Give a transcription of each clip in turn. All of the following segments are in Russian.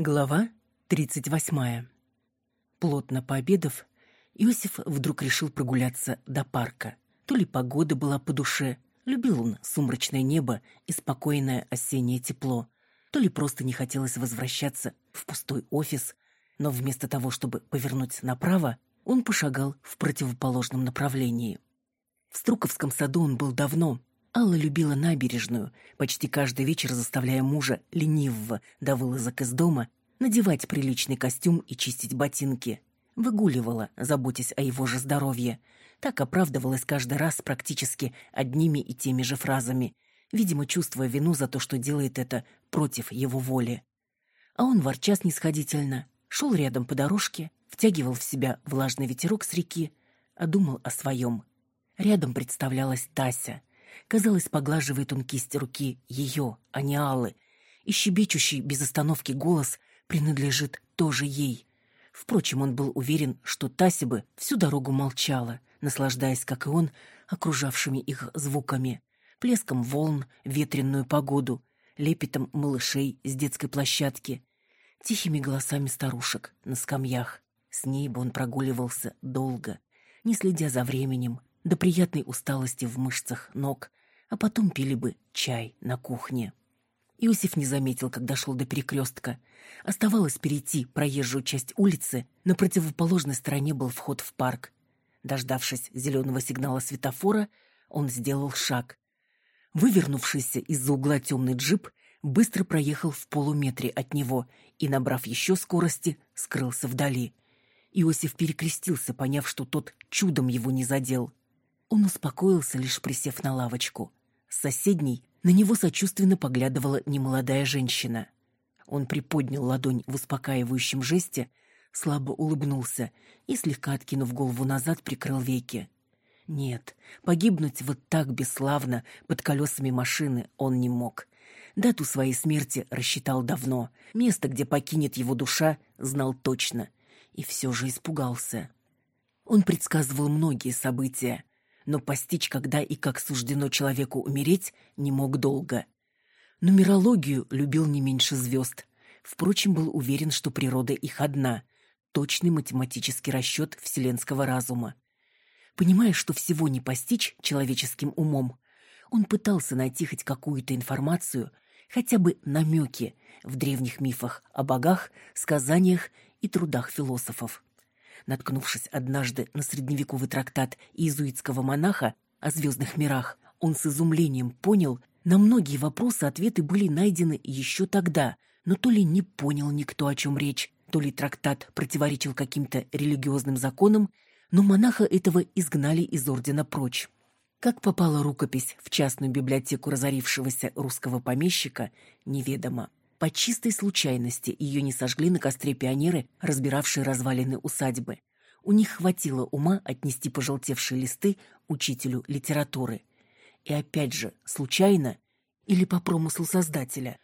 Глава 38. Плотно пообедав, Иосиф вдруг решил прогуляться до парка. То ли погода была по душе, любил он сумрачное небо и спокойное осеннее тепло, то ли просто не хотелось возвращаться в пустой офис, но вместо того, чтобы повернуть направо, он пошагал в противоположном направлении. В Струковском саду он был давно. Алла любила набережную, почти каждый вечер заставляя мужа ленивого до вылазок из дома надевать приличный костюм и чистить ботинки. Выгуливала, заботясь о его же здоровье. Так оправдывалась каждый раз практически одними и теми же фразами, видимо, чувствуя вину за то, что делает это против его воли. А он, ворча снисходительно, шел рядом по дорожке, втягивал в себя влажный ветерок с реки, а думал о своем. Рядом представлялась Тася. Казалось, поглаживает он кисть руки ее, а не Аллы, и щебечущий без остановки голос принадлежит тоже ей. Впрочем, он был уверен, что Тася бы всю дорогу молчала, наслаждаясь, как и он, окружавшими их звуками, плеском волн, ветренную погоду, лепетом малышей с детской площадки, тихими голосами старушек на скамьях. С ней бы он прогуливался долго, не следя за временем, до приятной усталости в мышцах ног, а потом пили бы чай на кухне. Иосиф не заметил, как дошел до перекрестка. Оставалось перейти проезжую часть улицы, на противоположной стороне был вход в парк. Дождавшись зеленого сигнала светофора, он сделал шаг. Вывернувшийся из-за угла темный джип быстро проехал в полуметре от него и, набрав еще скорости, скрылся вдали. Иосиф перекрестился, поняв, что тот чудом его не задел. Он успокоился, лишь присев на лавочку. Соседней на него сочувственно поглядывала немолодая женщина. Он приподнял ладонь в успокаивающем жесте, слабо улыбнулся и, слегка откинув голову назад, прикрыл веки. Нет, погибнуть вот так бесславно под колесами машины он не мог. Дату своей смерти рассчитал давно. Место, где покинет его душа, знал точно. И все же испугался. Он предсказывал многие события но постичь, когда и как суждено человеку умереть, не мог долго. Нумерологию любил не меньше звезд. Впрочем, был уверен, что природа их одна — точный математический расчет вселенского разума. Понимая, что всего не постичь человеческим умом, он пытался найти хоть какую-то информацию, хотя бы намеки в древних мифах о богах, сказаниях и трудах философов. Наткнувшись однажды на средневековый трактат иезуитского монаха о звездных мирах, он с изумлением понял, на многие вопросы ответы были найдены еще тогда, но то ли не понял никто, о чем речь, то ли трактат противоречил каким-то религиозным законам, но монаха этого изгнали из ордена прочь. Как попала рукопись в частную библиотеку разорившегося русского помещика, неведомо. По чистой случайности ее не сожгли на костре пионеры, разбиравшие развалины усадьбы. У них хватило ума отнести пожелтевшие листы учителю литературы. И опять же, случайно или по промыслу создателя,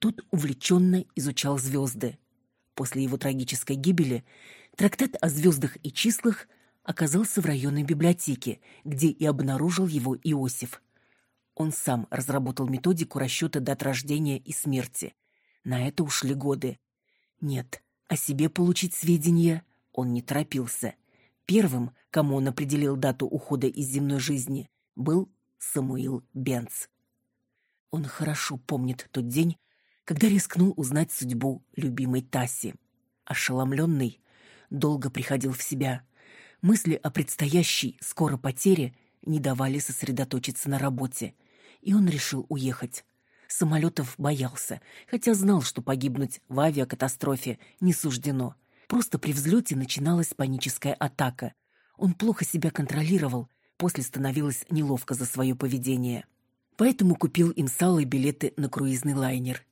тот увлеченно изучал звезды. После его трагической гибели трактат о звездах и числах оказался в районной библиотеке, где и обнаружил его Иосиф. Он сам разработал методику расчета дат рождения и смерти – на это ушли годы. Нет, о себе получить сведения он не торопился. Первым, кому он определил дату ухода из земной жизни, был Самуил Бенц. Он хорошо помнит тот день, когда рискнул узнать судьбу любимой Таси. Ошеломленный, долго приходил в себя. Мысли о предстоящей скоро потере не давали сосредоточиться на работе, и он решил уехать. Самолетов боялся, хотя знал, что погибнуть в авиакатастрофе не суждено. Просто при взлете начиналась паническая атака. Он плохо себя контролировал, после становилось неловко за свое поведение. Поэтому купил им с Аллой билеты на круизный лайнер.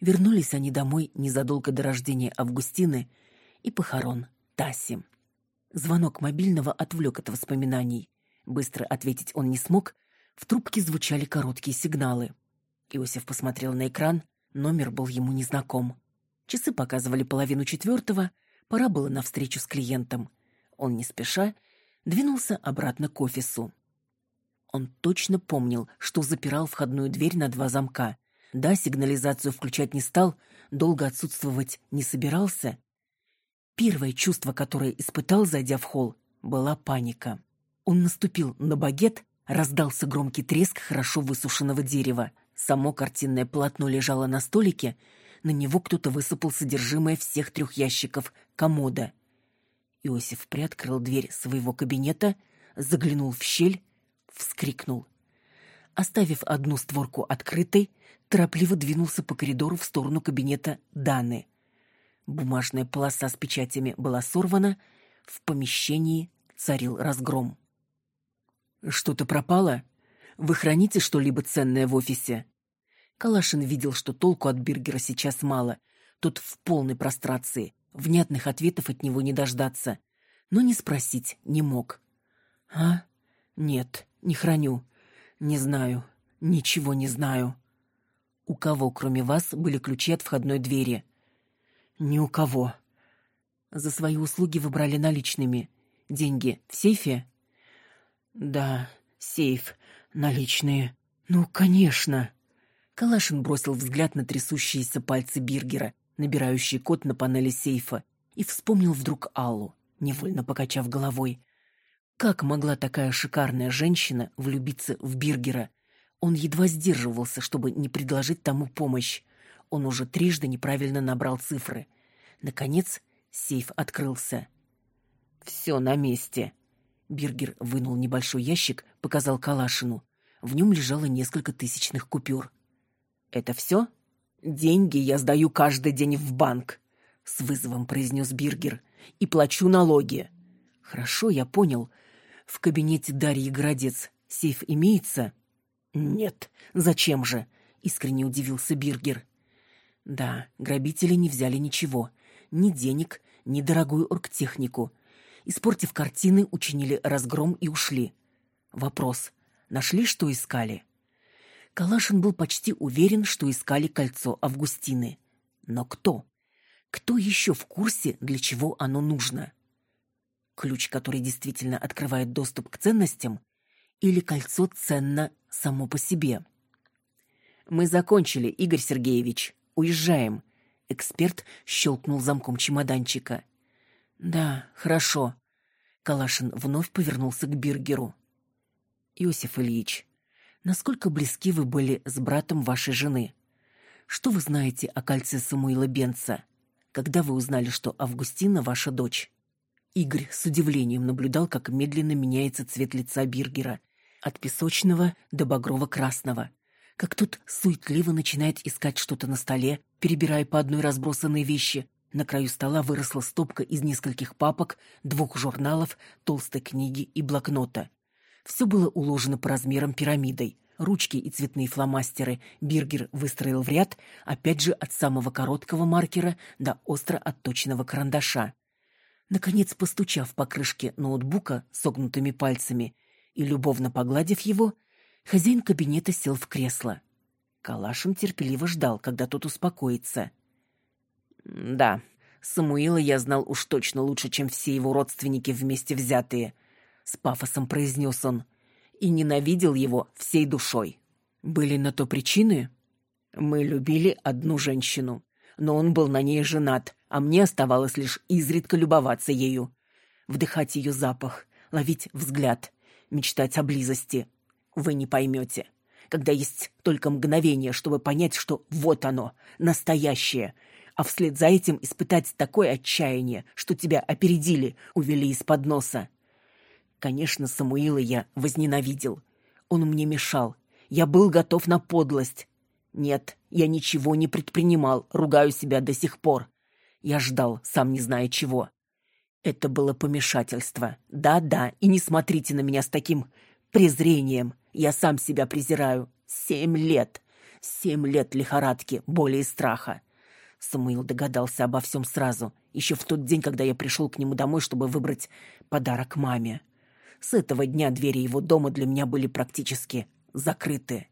Вернулись они домой незадолго до рождения Августины и похорон Таси. Звонок мобильного отвлек от воспоминаний. Быстро ответить он не смог, в трубке звучали короткие сигналы. Иосиф посмотрел на экран, номер был ему незнаком. Часы показывали половину четвертого, пора было на встречу с клиентом. Он не спеша двинулся обратно к офису. Он точно помнил, что запирал входную дверь на два замка, Да, сигнализацию включать не стал, долго отсутствовать не собирался. Первое чувство, которое испытал, зайдя в холл, была паника. Он наступил на багет, раздался громкий треск хорошо высушенного дерева. Само картинное полотно лежало на столике, на него кто-то высыпал содержимое всех трех ящиков комода. Иосиф приоткрыл дверь своего кабинета, заглянул в щель, вскрикнул. Оставив одну створку открытой, торопливо двинулся по коридору в сторону кабинета Даны. Бумажная полоса с печатями была сорвана, в помещении царил разгром. «Что-то пропало? Вы храните что-либо ценное в офисе?» Калашин видел, что толку от Биргера сейчас мало. Тот в полной прострации. Внятных ответов от него не дождаться. Но не спросить не мог. «А? Нет, не храню. Не знаю. Ничего не знаю». «У кого, кроме вас, были ключи от входной двери?» «Ни у кого». «За свои услуги вы брали наличными. Деньги в сейфе?» «Да, сейф. Наличные. Ну, конечно». Калашин бросил взгляд на трясущиеся пальцы Биргера, набирающие код на панели сейфа, и вспомнил вдруг Аллу, невольно покачав головой. Как могла такая шикарная женщина влюбиться в Биргера? Он едва сдерживался, чтобы не предложить тому помощь. Он уже трижды неправильно набрал цифры. Наконец, сейф открылся. «Все на месте». Биргер вынул небольшой ящик, показал Калашину. В нем лежало несколько тысячных купюр. «Это все? Деньги я сдаю каждый день в банк», — с вызовом произнес Биргер. «И плачу налоги». «Хорошо, я понял. В кабинете Дарьи Городец сейф имеется?» «Нет. Зачем же?» — искренне удивился Биргер. «Да, грабители не взяли ничего. Ни денег, ни дорогую оргтехнику. Испортив картины, учинили разгром и ушли. Вопрос. Нашли, что искали?» Калашин был почти уверен, что искали кольцо Августины. Но кто? Кто еще в курсе, для чего оно нужно? Ключ, который действительно открывает доступ к ценностям, или кольцо ценно само по себе? «Мы закончили, Игорь Сергеевич. Уезжаем». Эксперт щелкнул замком чемоданчика. «Да, хорошо». Калашин вновь повернулся к Биргеру. «Иосиф Ильич, Насколько близки вы были с братом вашей жены? Что вы знаете о кольце Самуила Бенца? Когда вы узнали, что Августина ваша дочь? Игорь с удивлением наблюдал, как медленно меняется цвет лица Биргера от песочного до багрово-красного. Как тут суетливо начинает искать что-то на столе, перебирая по одной разбросанные вещи. На краю стола выросла стопка из нескольких папок, двух журналов, толстой книги и блокнота. Все было уложено по размерам пирамидой. Ручки и цветные фломастеры Биргер выстроил в ряд, опять же от самого короткого маркера до остро отточенного карандаша. Наконец, постучав по крышке ноутбука согнутыми пальцами и любовно погладив его, хозяин кабинета сел в кресло. Калашин терпеливо ждал, когда тот успокоится. «Да, Самуила я знал уж точно лучше, чем все его родственники вместе взятые», с пафосом произнес он, и ненавидел его всей душой. Были на то причины? Мы любили одну женщину, но он был на ней женат, а мне оставалось лишь изредка любоваться ею. Вдыхать ее запах, ловить взгляд, мечтать о близости. Вы не поймете, когда есть только мгновение, чтобы понять, что вот оно, настоящее, а вслед за этим испытать такое отчаяние, что тебя опередили, увели из-под носа. Конечно, Самуила я возненавидел. Он мне мешал. Я был готов на подлость. Нет, я ничего не предпринимал, ругаю себя до сих пор. Я ждал, сам не зная чего. Это было помешательство. Да-да, и не смотрите на меня с таким презрением. Я сам себя презираю. Семь лет. Семь лет лихорадки, боли и страха. Самуил догадался обо всем сразу, еще в тот день, когда я пришел к нему домой, чтобы выбрать подарок маме. С этого дня двери его дома для меня были практически закрыты.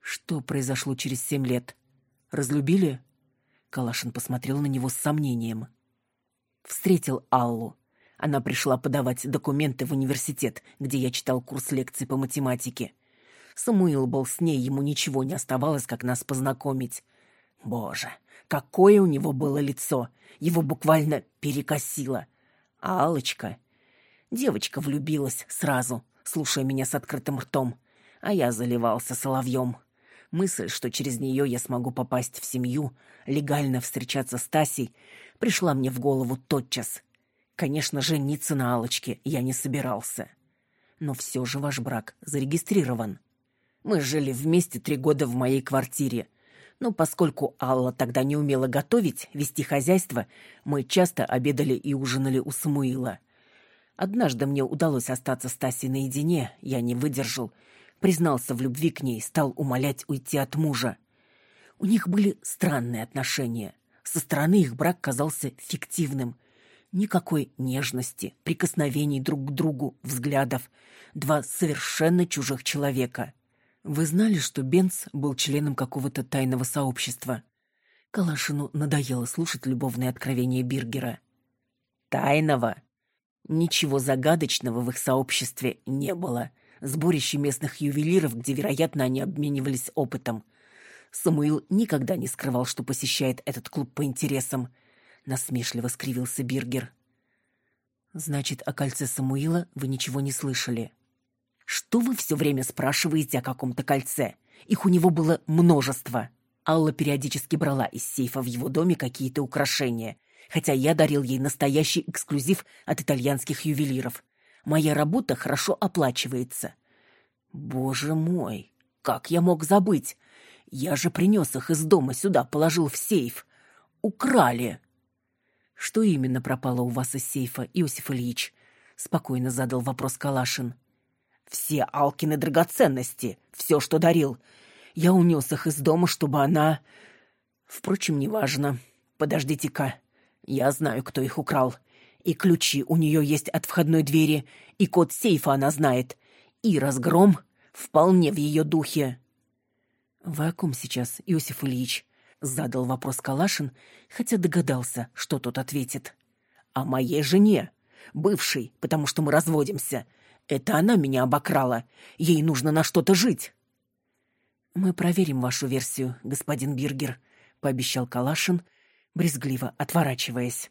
Что произошло через семь лет? Разлюбили? Калашин посмотрел на него с сомнением. Встретил Аллу. Она пришла подавать документы в университет, где я читал курс лекций по математике. Самуил был с ней, ему ничего не оставалось, как нас познакомить. Боже, какое у него было лицо! Его буквально перекосило. А Алочка... Девочка влюбилась сразу, слушая меня с открытым ртом, а я заливался соловьем. Мысль, что через нее я смогу попасть в семью, легально встречаться с Тасей, пришла мне в голову тотчас. Конечно, жениться на Алочке я не собирался. Но все же ваш брак зарегистрирован. Мы жили вместе три года в моей квартире. Но поскольку Алла тогда не умела готовить, вести хозяйство, мы часто обедали и ужинали у Самуила. Однажды мне удалось остаться с Тасей наедине, я не выдержал — признался в любви к ней, стал умолять уйти от мужа. У них были странные отношения. Со стороны их брак казался фиктивным. Никакой нежности, прикосновений друг к другу, взглядов. Два совершенно чужих человека. Вы знали, что Бенц был членом какого-то тайного сообщества? Калашину надоело слушать любовные откровения Биргера. Тайного? Ничего загадочного в их сообществе не было — сборище местных ювелиров, где, вероятно, они обменивались опытом. Самуил никогда не скрывал, что посещает этот клуб по интересам. Насмешливо скривился Биргер. «Значит, о кольце Самуила вы ничего не слышали?» «Что вы все время спрашиваете о каком-то кольце? Их у него было множество». Алла периодически брала из сейфа в его доме какие-то украшения, хотя я дарил ей настоящий эксклюзив от итальянских ювелиров. Моя работа хорошо оплачивается. Боже мой, как я мог забыть? Я же принес их из дома сюда, положил в сейф. Украли. Что именно пропало у вас из сейфа, Иосиф Ильич? Спокойно задал вопрос Калашин. Все Алкины драгоценности, все, что дарил. Я унес их из дома, чтобы она... Впрочем, неважно. Подождите-ка. Я знаю, кто их украл. И ключи у нее есть от входной двери, и код сейфа она знает. И разгром вполне в ее духе. «Вы о ком сейчас, Иосиф Ильич?» — задал вопрос Калашин, хотя догадался, что тот ответит. «О моей жене, бывшей, потому что мы разводимся. Это она меня обокрала. Ей нужно на что-то жить». «Мы проверим вашу версию, господин Биргер», — пообещал Калашин, брезгливо отворачиваясь.